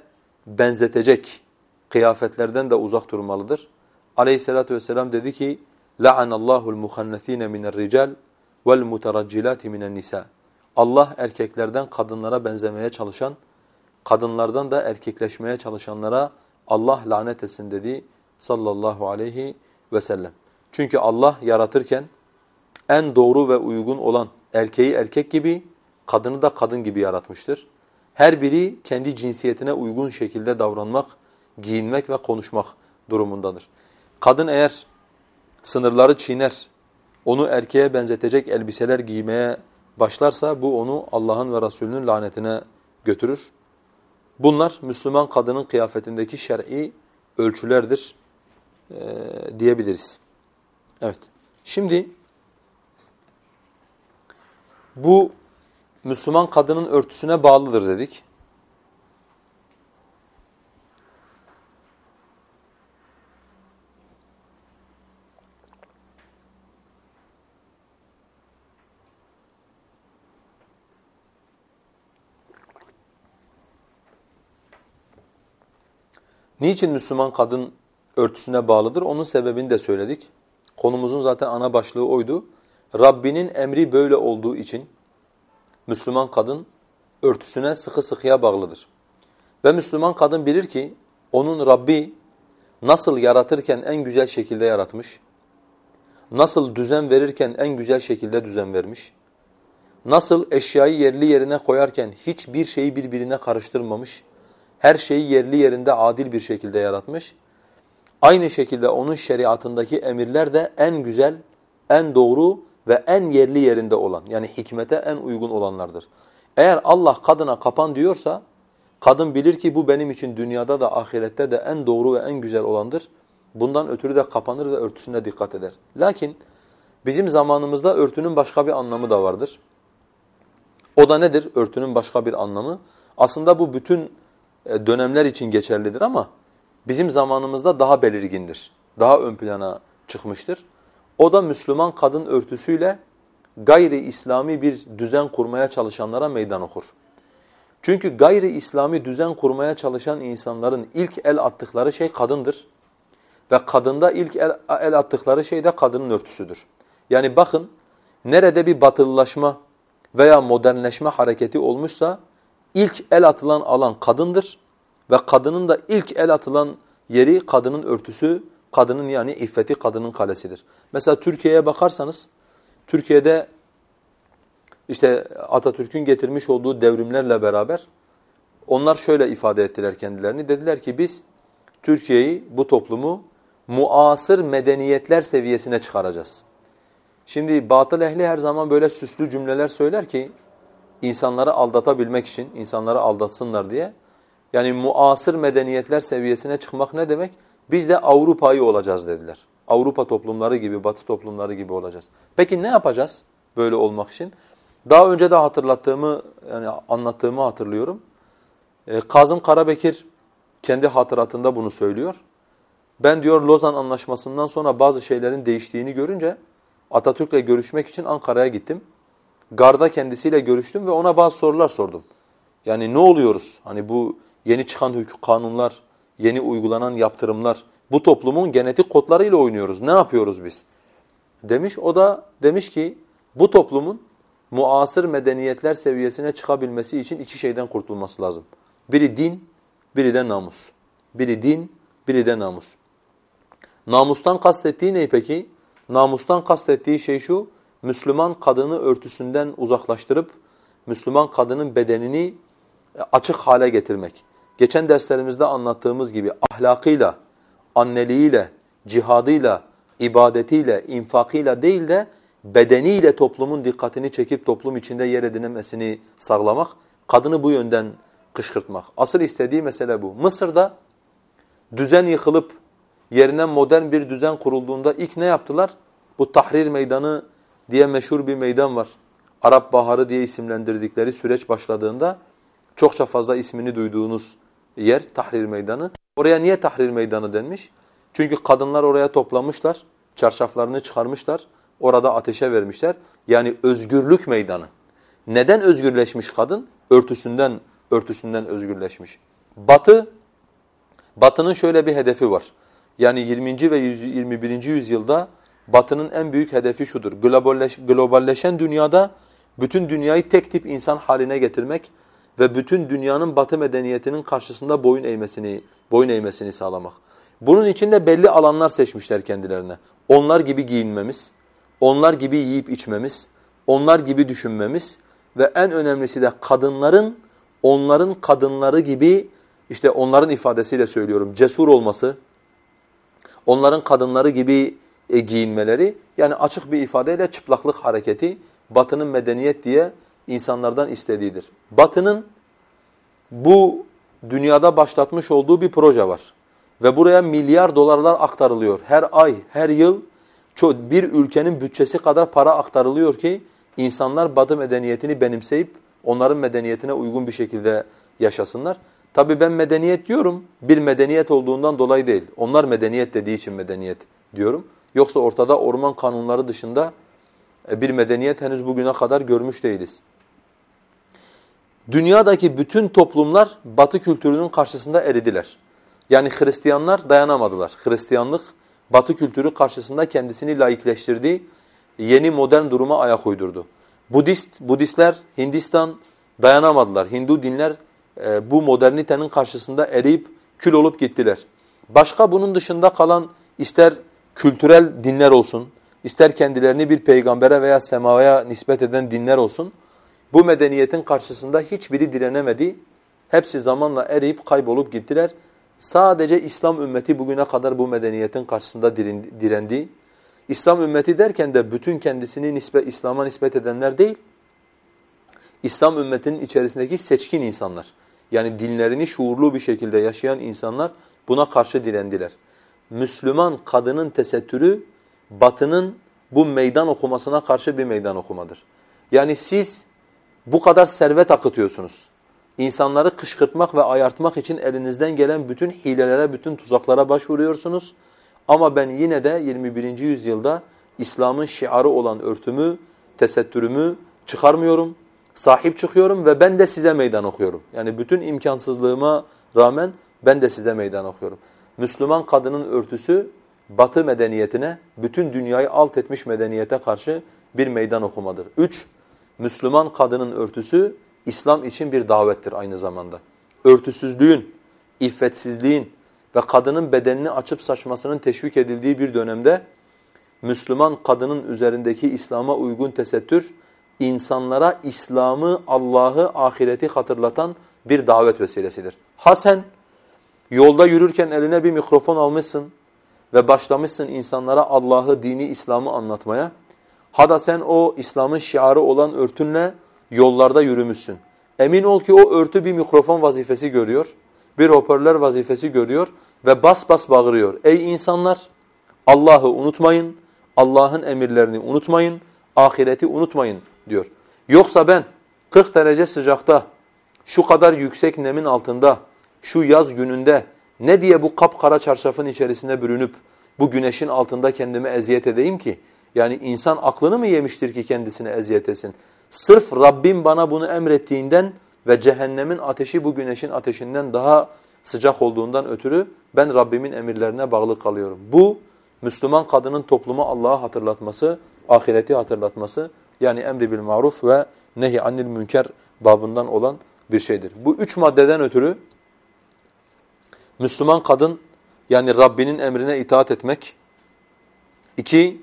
benzetecek kıyafetlerden de uzak durmalıdır. Aleyhissalatu vesselam dedi ki: "La'anallahu al-muhannasina mine'r-rical vel-muteraccilat minen-nisa." Allah erkeklerden kadınlara benzemeye çalışan, kadınlardan da erkekleşmeye çalışanlara Allah lanet etsin dedi sallallahu aleyhi ve sellem. Çünkü Allah yaratırken en doğru ve uygun olan erkeği erkek gibi, kadını da kadın gibi yaratmıştır. Her biri kendi cinsiyetine uygun şekilde davranmak, giyinmek ve konuşmak durumundadır. Kadın eğer sınırları çiğner, onu erkeğe benzetecek elbiseler giymeye başlarsa bu onu Allah'ın ve Resulünün lanetine götürür. Bunlar Müslüman kadının kıyafetindeki şer'i ölçülerdir e, diyebiliriz. Evet. Şimdi bu Müslüman kadının örtüsüne bağlıdır dedik. Niçin Müslüman kadın örtüsüne bağlıdır? Onun sebebini de söyledik. Konumuzun zaten ana başlığı oydu. Rabbinin emri böyle olduğu için Müslüman kadın örtüsüne sıkı sıkıya bağlıdır. Ve Müslüman kadın bilir ki onun Rabbi nasıl yaratırken en güzel şekilde yaratmış, nasıl düzen verirken en güzel şekilde düzen vermiş, nasıl eşyayı yerli yerine koyarken hiçbir şeyi birbirine karıştırmamış, her şeyi yerli yerinde adil bir şekilde yaratmış. Aynı şekilde onun şeriatındaki emirler de en güzel, en doğru ve en yerli yerinde olan yani hikmete en uygun olanlardır. Eğer Allah kadına kapan diyorsa kadın bilir ki bu benim için dünyada da ahirette de en doğru ve en güzel olandır. Bundan ötürü de kapanır ve örtüsüne dikkat eder. Lakin bizim zamanımızda örtünün başka bir anlamı da vardır. O da nedir örtünün başka bir anlamı? Aslında bu bütün e, dönemler için geçerlidir ama bizim zamanımızda daha belirgindir. Daha ön plana çıkmıştır. O da Müslüman kadın örtüsüyle gayri İslami bir düzen kurmaya çalışanlara meydan okur. Çünkü gayri İslami düzen kurmaya çalışan insanların ilk el attıkları şey kadındır. Ve kadında ilk el, el attıkları şey de kadının örtüsüdür. Yani bakın nerede bir batılılaşma veya modernleşme hareketi olmuşsa ilk el atılan alan kadındır ve kadının da ilk el atılan yeri kadının örtüsü, kadının yani iffeti kadının kalesidir. Mesela Türkiye'ye bakarsanız, Türkiye'de işte Atatürk'ün getirmiş olduğu devrimlerle beraber onlar şöyle ifade ettiler kendilerini. Dediler ki biz Türkiye'yi, bu toplumu muasır medeniyetler seviyesine çıkaracağız. Şimdi batıl ehli her zaman böyle süslü cümleler söyler ki insanları aldatabilmek için, insanları aldatsınlar diye. Yani muasır medeniyetler seviyesine çıkmak ne demek? Biz de Avrupa'yı olacağız dediler. Avrupa toplumları gibi, Batı toplumları gibi olacağız. Peki ne yapacağız böyle olmak için? Daha önce de hatırlattığımı, yani anlattığımı hatırlıyorum. Ee, Kazım Karabekir kendi hatıratında bunu söylüyor. Ben diyor Lozan Anlaşması'ndan sonra bazı şeylerin değiştiğini görünce Atatürk'le görüşmek için Ankara'ya gittim. Garda kendisiyle görüştüm ve ona bazı sorular sordum. Yani ne oluyoruz? Hani bu yeni çıkan kanunlar, yeni uygulanan yaptırımlar, bu toplumun genetik kodlarıyla oynuyoruz. Ne yapıyoruz biz? Demiş. O da demiş ki bu toplumun muasır medeniyetler seviyesine çıkabilmesi için iki şeyden kurtulması lazım. Biri din, biri de namus. Biri din, biri de namus. Namustan kastettiği ne peki? Namustan kastettiği şey şu, Müslüman kadını örtüsünden uzaklaştırıp Müslüman kadının bedenini açık hale getirmek. Geçen derslerimizde anlattığımız gibi ahlakıyla, anneliğiyle, cihadıyla, ibadetiyle, infakıyla değil de bedeniyle toplumun dikkatini çekip toplum içinde yer edinemesini sağlamak, kadını bu yönden kışkırtmak. Asıl istediği mesele bu. Mısır'da düzen yıkılıp yerine modern bir düzen kurulduğunda ilk ne yaptılar? Bu Tahrir Meydanı diye meşhur bir meydan var. Arap Baharı diye isimlendirdikleri süreç başladığında çokça fazla ismini duyduğunuz yer Tahrir Meydanı. Oraya niye Tahrir Meydanı denmiş? Çünkü kadınlar oraya toplamışlar, çarşaflarını çıkarmışlar, orada ateşe vermişler. Yani özgürlük meydanı. Neden özgürleşmiş kadın? Örtüsünden, örtüsünden özgürleşmiş. Batı, Batı'nın şöyle bir hedefi var. Yani 20. ve 21. yüzyılda Batı'nın en büyük hedefi şudur. Globalleş, globalleşen dünyada bütün dünyayı tek tip insan haline getirmek ve bütün dünyanın Batı medeniyetinin karşısında boyun eğmesini, boyun eğmesini sağlamak. Bunun için de belli alanlar seçmişler kendilerine. Onlar gibi giyinmemiz, onlar gibi yiyip içmemiz, onlar gibi düşünmemiz ve en önemlisi de kadınların onların kadınları gibi işte onların ifadesiyle söylüyorum cesur olması, onların kadınları gibi e, giyinmeleri yani açık bir ifadeyle çıplaklık hareketi batının medeniyet diye insanlardan istediğidir. Batının bu dünyada başlatmış olduğu bir proje var. Ve buraya milyar dolarlar aktarılıyor. Her ay, her yıl bir ülkenin bütçesi kadar para aktarılıyor ki insanlar batı medeniyetini benimseyip onların medeniyetine uygun bir şekilde yaşasınlar. Tabi ben medeniyet diyorum, bir medeniyet olduğundan dolayı değil. Onlar medeniyet dediği için medeniyet diyorum. Yoksa ortada orman kanunları dışında e, bir medeniyet henüz bugüne kadar görmüş değiliz. Dünyadaki bütün toplumlar batı kültürünün karşısında eridiler. Yani Hristiyanlar dayanamadılar. Hristiyanlık batı kültürü karşısında kendisini laikleştirdi, yeni modern duruma ayak uydurdu. Budist, Budistler Hindistan dayanamadılar. Hindu dinler e, bu modernitenin karşısında eriyip kül olup gittiler. Başka bunun dışında kalan ister kültürel dinler olsun, ister kendilerini bir peygambere veya semaya nispet eden dinler olsun, bu medeniyetin karşısında hiçbiri direnemedi. Hepsi zamanla eriyip kaybolup gittiler. Sadece İslam ümmeti bugüne kadar bu medeniyetin karşısında direndi. İslam ümmeti derken de bütün kendisini nispet, İslam'a nispet edenler değil, İslam ümmetinin içerisindeki seçkin insanlar, yani dinlerini şuurlu bir şekilde yaşayan insanlar buna karşı direndiler. Müslüman kadının tesettürü batının bu meydan okumasına karşı bir meydan okumadır. Yani siz bu kadar servet akıtıyorsunuz. İnsanları kışkırtmak ve ayartmak için elinizden gelen bütün hilelere, bütün tuzaklara başvuruyorsunuz. Ama ben yine de 21. yüzyılda İslam'ın şiarı olan örtümü, tesettürümü çıkarmıyorum, sahip çıkıyorum ve ben de size meydan okuyorum. Yani bütün imkansızlığıma rağmen ben de size meydan okuyorum. Müslüman kadının örtüsü batı medeniyetine, bütün dünyayı alt etmiş medeniyete karşı bir meydan okumadır. Üç, Müslüman kadının örtüsü İslam için bir davettir aynı zamanda. Örtüsüzlüğün, iffetsizliğin, ve kadının bedenini açıp saçmasının teşvik edildiği bir dönemde Müslüman kadının üzerindeki İslam'a uygun tesettür insanlara İslam'ı, Allah'ı, ahireti hatırlatan bir davet vesilesidir. Ha sen yolda yürürken eline bir mikrofon almışsın ve başlamışsın insanlara Allah'ı, dini, İslam'ı anlatmaya. Ha sen o İslam'ın şiarı olan örtünle yollarda yürümüşsün. Emin ol ki o örtü bir mikrofon vazifesi görüyor, bir hoparlör vazifesi görüyor ve bas bas bağırıyor. Ey insanlar Allah'ı unutmayın, Allah'ın emirlerini unutmayın, ahireti unutmayın diyor. Yoksa ben 40 derece sıcakta, şu kadar yüksek nemin altında, şu yaz gününde ne diye bu kapkara çarşafın içerisine bürünüp bu güneşin altında kendime eziyet edeyim ki? Yani insan aklını mı yemiştir ki kendisine eziyet etsin? Sırf Rabbim bana bunu emrettiğinden ve cehennemin ateşi bu güneşin ateşinden daha sıcak olduğundan ötürü ben Rabbimin emirlerine bağlı kalıyorum. Bu Müslüman kadının toplumu Allah'a hatırlatması, ahireti hatırlatması yani emri bil maruf ve nehi anil münker babından olan bir şeydir. Bu üç maddeden ötürü Müslüman kadın yani Rabbinin emrine itaat etmek, iki,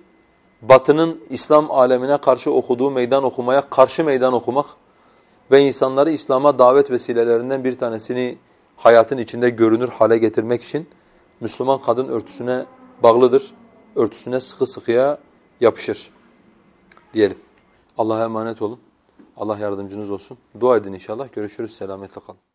Batı'nın İslam alemine karşı okuduğu meydan okumaya karşı meydan okumak ve insanları İslam'a davet vesilelerinden bir tanesini hayatın içinde görünür hale getirmek için Müslüman kadın örtüsüne bağlıdır. Örtüsüne sıkı sıkıya yapışır diyelim. Allah'a emanet olun. Allah yardımcınız olsun. Dua edin inşallah. Görüşürüz. Selametle kalın.